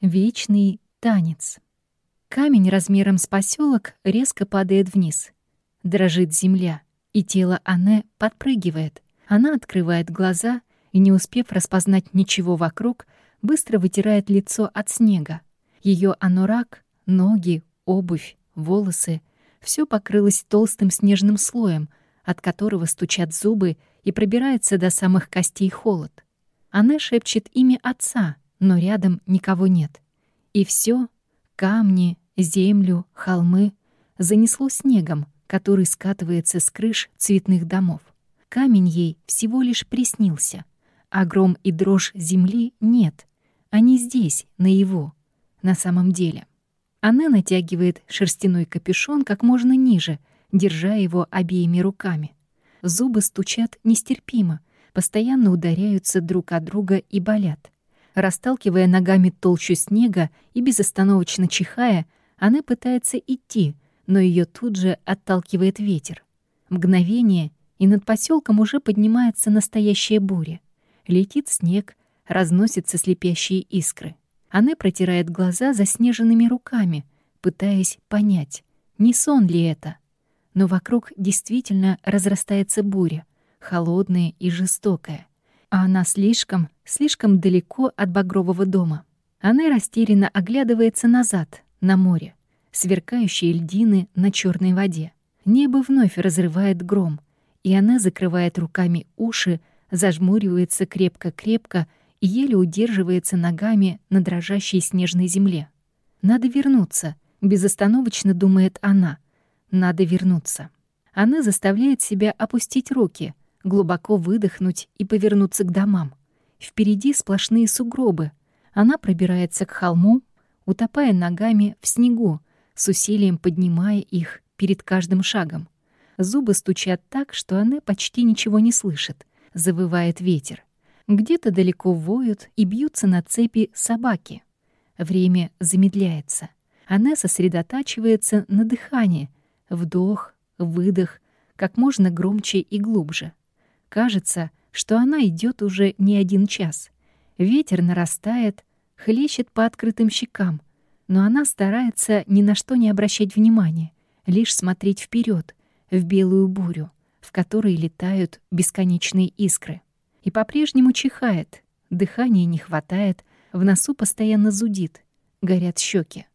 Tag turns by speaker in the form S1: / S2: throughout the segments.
S1: Вечный танец. Камень размером с поселок резко падает вниз. Дрожит земля, и тело Анне подпрыгивает. Она открывает глаза и, не успев распознать ничего вокруг, быстро вытирает лицо от снега. Ее анурак, ноги, обувь, волосы — все покрылось толстым снежным слоем, от которого стучат зубы и пробирается до самых костей холод. Анне шепчет имя отца, но рядом никого нет. И все — камни, землю, холмы — занесло снегом, который скатывается с крыш цветных домов. Камень ей всего лишь приснился, а гром и дрожь земли нет. Они здесь, на его, на самом деле. Анне натягивает шерстяной капюшон как можно ниже, держа его обеими руками. Зубы стучат нестерпимо, постоянно ударяются друг от друга и болят. Расталкивая ногами толщу снега и безостановочно чихая, она пытается идти, но ее тут же отталкивает ветер. Мгновение, и над поселком уже поднимается настоящая буря. Летит снег, разносятся слепящие искры. Она протирает глаза заснеженными руками, пытаясь понять, не сон ли это. Но вокруг действительно разрастается буря, холодная и жестокая а она слишком, слишком далеко от багрового дома. Она растерянно оглядывается назад, на море, сверкающие льдины на черной воде. Небо вновь разрывает гром, и она закрывает руками уши, зажмуривается крепко-крепко и еле удерживается ногами на дрожащей снежной земле. «Надо вернуться», — безостановочно думает она. «Надо вернуться». Она заставляет себя опустить руки — глубоко выдохнуть и повернуться к домам. Впереди сплошные сугробы. Она пробирается к холму, утопая ногами в снегу, с усилием поднимая их перед каждым шагом. Зубы стучат так, что она почти ничего не слышит. Завывает ветер. Где-то далеко воют и бьются на цепи собаки. Время замедляется. Она сосредотачивается на дыхании. Вдох, выдох, как можно громче и глубже. Кажется, что она идет уже не один час. Ветер нарастает, хлещет по открытым щекам, но она старается ни на что не обращать внимания, лишь смотреть вперед, в белую бурю, в которой летают бесконечные искры. И по-прежнему чихает, дыхания не хватает, в носу постоянно зудит, горят щеки.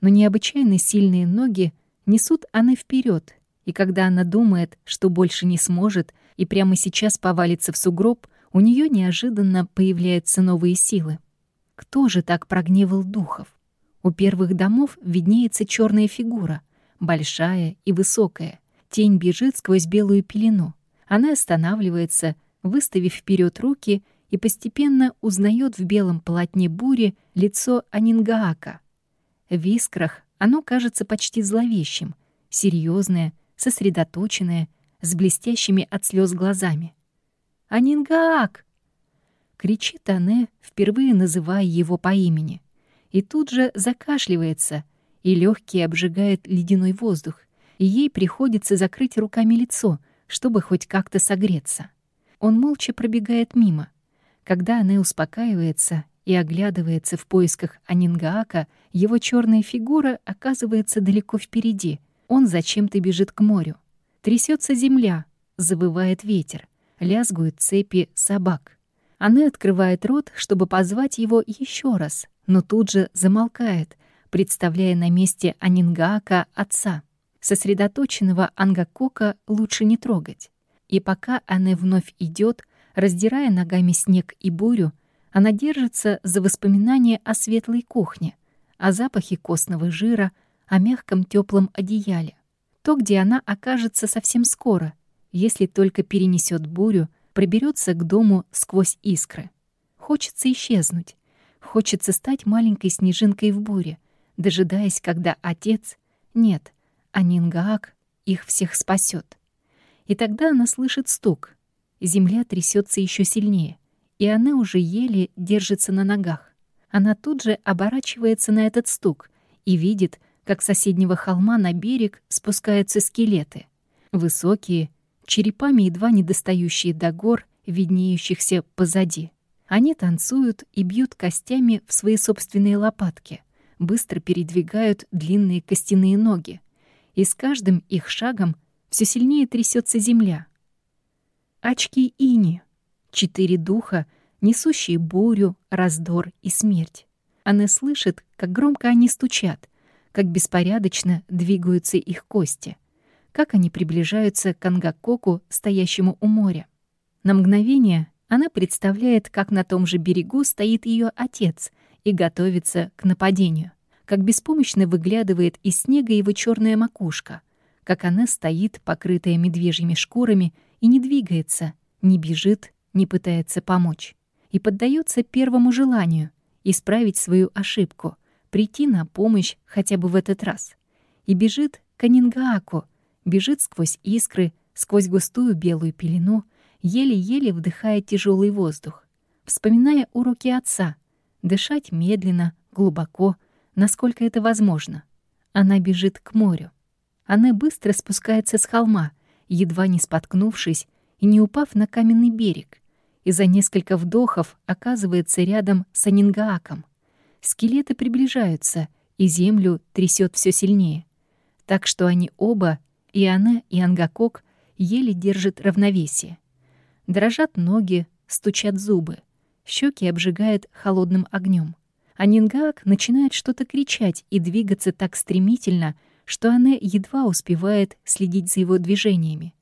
S1: Но необычайно сильные ноги несут она вперед, и когда она думает, что больше не сможет, и прямо сейчас повалится в сугроб, у нее неожиданно появляются новые силы. Кто же так прогневал духов? У первых домов виднеется черная фигура, большая и высокая. Тень бежит сквозь белую пелену. Она останавливается, выставив вперед руки, и постепенно узнает в белом полотне бури лицо Анингаака. В искрах оно кажется почти зловещим, серьезное, сосредоточенное, с блестящими от слез глазами. «Анингаак!» — кричит Ане, впервые называя его по имени. И тут же закашливается, и легкий обжигает ледяной воздух, и ей приходится закрыть руками лицо, чтобы хоть как-то согреться. Он молча пробегает мимо. Когда Ане успокаивается и оглядывается в поисках Анингаака, его черная фигура оказывается далеко впереди. Он зачем-то бежит к морю. Трясется земля, завывает ветер, лязгуют цепи собак. Она открывает рот, чтобы позвать его еще раз, но тут же замолкает, представляя на месте Анингака отца. Сосредоточенного Ангакока лучше не трогать. И пока она вновь идет, раздирая ногами снег и бурю, она держится за воспоминания о светлой кухне, о запахе костного жира, о мягком теплом одеяле то, где она окажется совсем скоро, если только перенесет бурю, проберется к дому сквозь искры. Хочется исчезнуть. Хочется стать маленькой снежинкой в буре, дожидаясь, когда отец... Нет, Анингаак их всех спасет. И тогда она слышит стук. Земля трясется еще сильнее, и она уже еле держится на ногах. Она тут же оборачивается на этот стук и видит, как с соседнего холма на берег спускаются скелеты. Высокие, черепами едва не достающие до гор, виднеющихся позади. Они танцуют и бьют костями в свои собственные лопатки, быстро передвигают длинные костяные ноги, и с каждым их шагом все сильнее трясется земля. Очки Ини, четыре духа, несущие бурю, раздор и смерть. Она слышит, как громко они стучат, как беспорядочно двигаются их кости, как они приближаются к Ангакоку, стоящему у моря. На мгновение она представляет, как на том же берегу стоит ее отец и готовится к нападению, как беспомощно выглядывает из снега его черная макушка, как она стоит, покрытая медвежьими шкурами, и не двигается, не бежит, не пытается помочь, и поддается первому желанию исправить свою ошибку, прийти на помощь хотя бы в этот раз. И бежит к Анингааку, бежит сквозь искры, сквозь густую белую пелену, еле-еле вдыхая тяжелый воздух, вспоминая уроки отца, дышать медленно, глубоко, насколько это возможно. Она бежит к морю. Она быстро спускается с холма, едва не споткнувшись и не упав на каменный берег, и за несколько вдохов оказывается рядом с Анингааком. Скелеты приближаются, и землю трясет все сильнее. Так что они оба, и она, и Ангакок, еле держат равновесие. Дрожат ноги, стучат зубы. Щеки обжигает холодным огнем. А начинает что-то кричать и двигаться так стремительно, что она едва успевает следить за его движениями.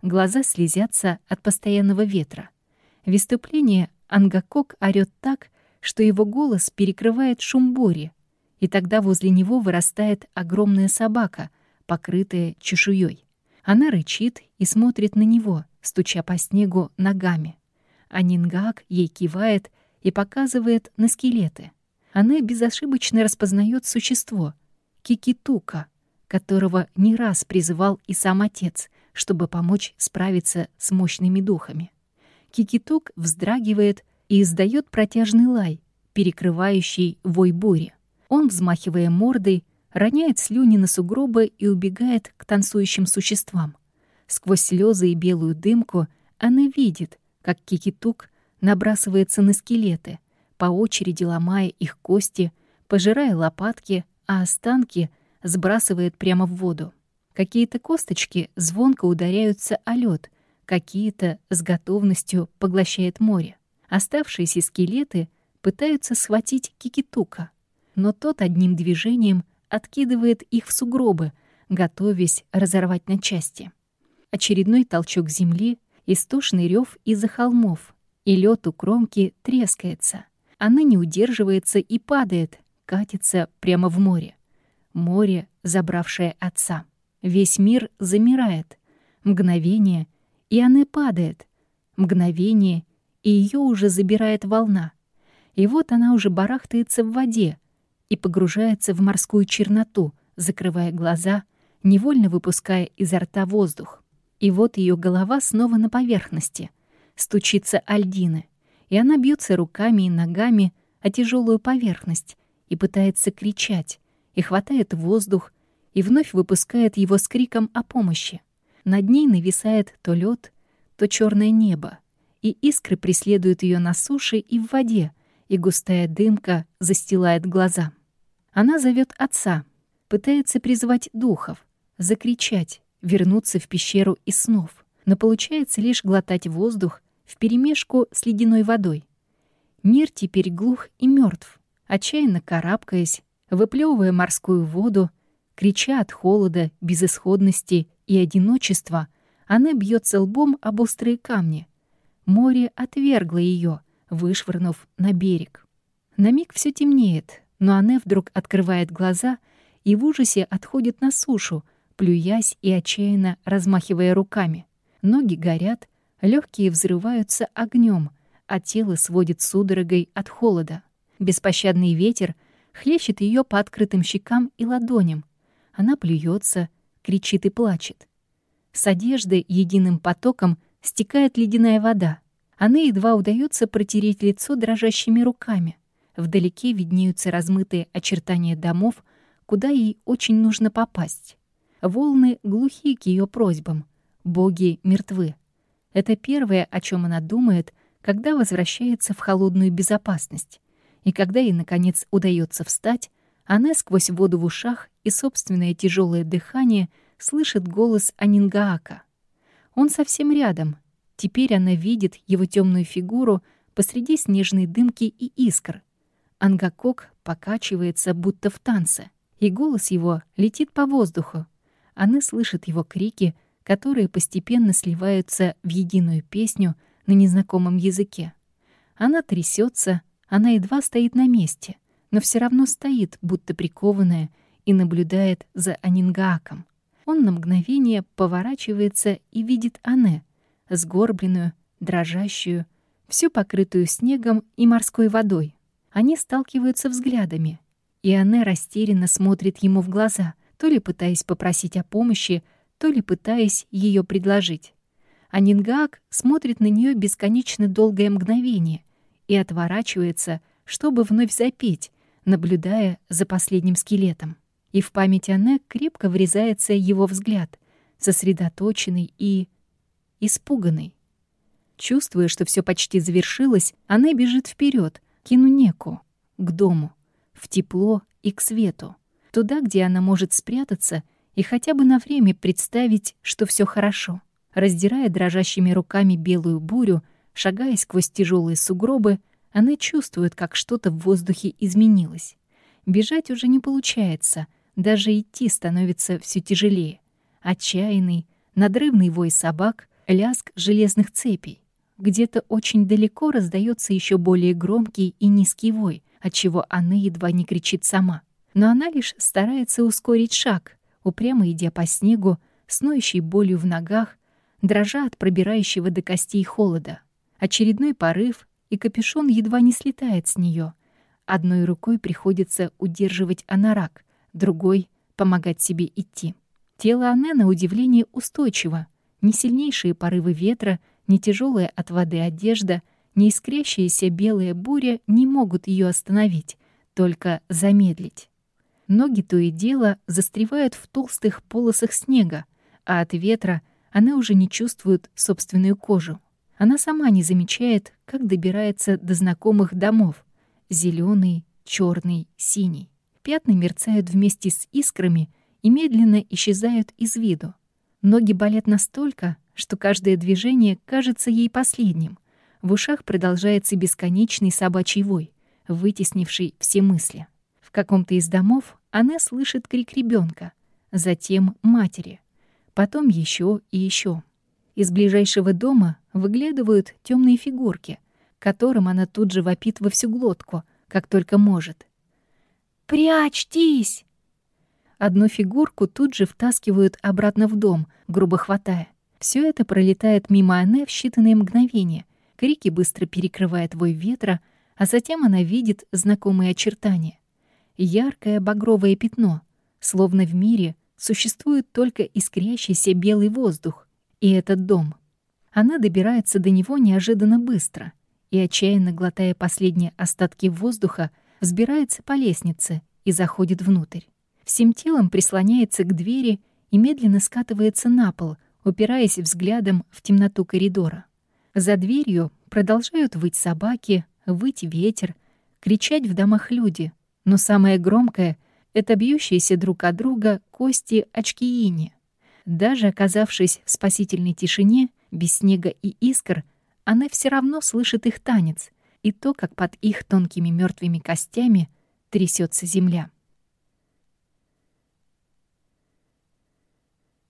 S1: Глаза слезятся от постоянного ветра. В выступлении Ангакок орёт так, что его голос перекрывает шум бури, и тогда возле него вырастает огромная собака, покрытая чешуей. Она рычит и смотрит на него, стуча по снегу ногами. А Нингак ей кивает и показывает на скелеты. Она безошибочно распознает существо — Кикитука, которого не раз призывал и сам отец, чтобы помочь справиться с мощными духами. Кикитук вздрагивает и издает протяжный лай, перекрывающий вой бури. Он, взмахивая мордой, роняет слюни на сугробы и убегает к танцующим существам. Сквозь слезы и белую дымку она видит, как кикитук набрасывается на скелеты, по очереди ломая их кости, пожирая лопатки, а останки сбрасывает прямо в воду. Какие-то косточки звонко ударяются о лед, какие-то с готовностью поглощает море. Оставшиеся скелеты пытаются схватить кикитука, но тот одним движением откидывает их в сугробы, готовясь разорвать на части. Очередной толчок земли, истошный рев из-за холмов, и лед у кромки трескается. Она не удерживается и падает, катится прямо в море. Море, забравшее отца. Весь мир замирает. Мгновение, и она падает. Мгновение, и ее уже забирает волна. И вот она уже барахтается в воде, и погружается в морскую черноту, закрывая глаза, невольно выпуская изо рта воздух. И вот ее голова снова на поверхности. Стучится Альдина, и она бьется руками и ногами о тяжелую поверхность и пытается кричать, и хватает воздух, и вновь выпускает его с криком о помощи. Над ней нависает то лед, то черное небо, и искры преследуют ее на суше и в воде, и густая дымка застилает глаза. Она зовет отца, пытается призвать духов, закричать, вернуться в пещеру из снов, но получается лишь глотать воздух вперемешку с ледяной водой. Мир теперь глух и мертв, отчаянно карабкаясь, выплевывая морскую воду, крича от холода, безысходности и одиночества, она бьется лбом об острые камни. Море отвергло ее, вышвырнув на берег. На миг все темнеет, но Анне вдруг открывает глаза и в ужасе отходит на сушу, плюясь и отчаянно размахивая руками. Ноги горят, легкие взрываются огнем, а тело сводит судорогой от холода. Беспощадный ветер хлещет ее по открытым щекам и ладоням. Она плюется, кричит и плачет. С одежды единым потоком стекает ледяная вода. Она едва удается протереть лицо дрожащими руками. Вдалеке виднеются размытые очертания домов, куда ей очень нужно попасть. Волны глухи к ее просьбам. Боги мертвы. Это первое, о чем она думает, когда возвращается в холодную безопасность. И когда ей, наконец, удается встать, она сквозь воду в ушах и собственное тяжелое дыхание слышит голос Анингаака. Он совсем рядом. Теперь она видит его темную фигуру посреди снежной дымки и искр. Ангакок покачивается, будто в танце, и голос его летит по воздуху. Она слышит его крики, которые постепенно сливаются в единую песню на незнакомом языке. Она трясется, она едва стоит на месте, но все равно стоит, будто прикованная, и наблюдает за Анингааком. Он на мгновение поворачивается и видит Ане, сгорбленную, дрожащую, всю покрытую снегом и морской водой. Они сталкиваются взглядами, и Ане растерянно смотрит ему в глаза, то ли пытаясь попросить о помощи, то ли пытаясь ее предложить. А смотрит на нее бесконечно долгое мгновение и отворачивается, чтобы вновь запеть, наблюдая за последним скелетом. И в память Анне крепко врезается его взгляд, сосредоточенный и испуганный. Чувствуя, что все почти завершилось, Анне бежит вперед, Кинунеку, к дому, в тепло и к свету, туда, где она может спрятаться и хотя бы на время представить, что все хорошо. Раздирая дрожащими руками белую бурю, шагая сквозь тяжелые сугробы, она чувствует, как что-то в воздухе изменилось. Бежать уже не получается, даже идти становится все тяжелее. Отчаянный, надрывный вой собак, лязг железных цепей. Где-то очень далеко раздается еще более громкий и низкий вой, отчего она едва не кричит сама. Но она лишь старается ускорить шаг, упрямо идя по снегу, с ноющей болью в ногах, дрожа от пробирающего до костей холода. Очередной порыв, и капюшон едва не слетает с нее. Одной рукой приходится удерживать анорак, другой — помогать себе идти. Тело Анне, на удивление, устойчиво. Не сильнейшие порывы ветра, не тяжелая от воды одежда, не искрящаяся белая буря не могут ее остановить, только замедлить. Ноги то и дело застревают в толстых полосах снега, а от ветра она уже не чувствует собственную кожу. Она сама не замечает, как добирается до знакомых домов. зеленый, черный, синий. Пятна мерцают вместе с искрами и медленно исчезают из виду. Ноги болят настолько, что каждое движение кажется ей последним. В ушах продолжается бесконечный собачий вой, вытеснивший все мысли. В каком-то из домов она слышит крик ребенка, затем матери, потом еще и еще. Из ближайшего дома выглядывают темные фигурки, которым она тут же вопит во всю глотку, как только может. «Прячьтесь!» Одну фигурку тут же втаскивают обратно в дом, грубо хватая. Все это пролетает мимо Анне в считанные мгновения. Крики быстро перекрывает вой ветра, а затем она видит знакомые очертания. Яркое багровое пятно, словно в мире существует только искрящийся белый воздух, и этот дом. Она добирается до него неожиданно быстро и, отчаянно глотая последние остатки воздуха, взбирается по лестнице и заходит внутрь. Всем телом прислоняется к двери и медленно скатывается на пол, упираясь взглядом в темноту коридора. За дверью продолжают выть собаки, выть ветер, кричать в домах люди, но самое громкое — это бьющиеся друг от друга кости очки ини. Даже оказавшись в спасительной тишине, без снега и искр, она все равно слышит их танец и то, как под их тонкими мертвыми костями трясется земля.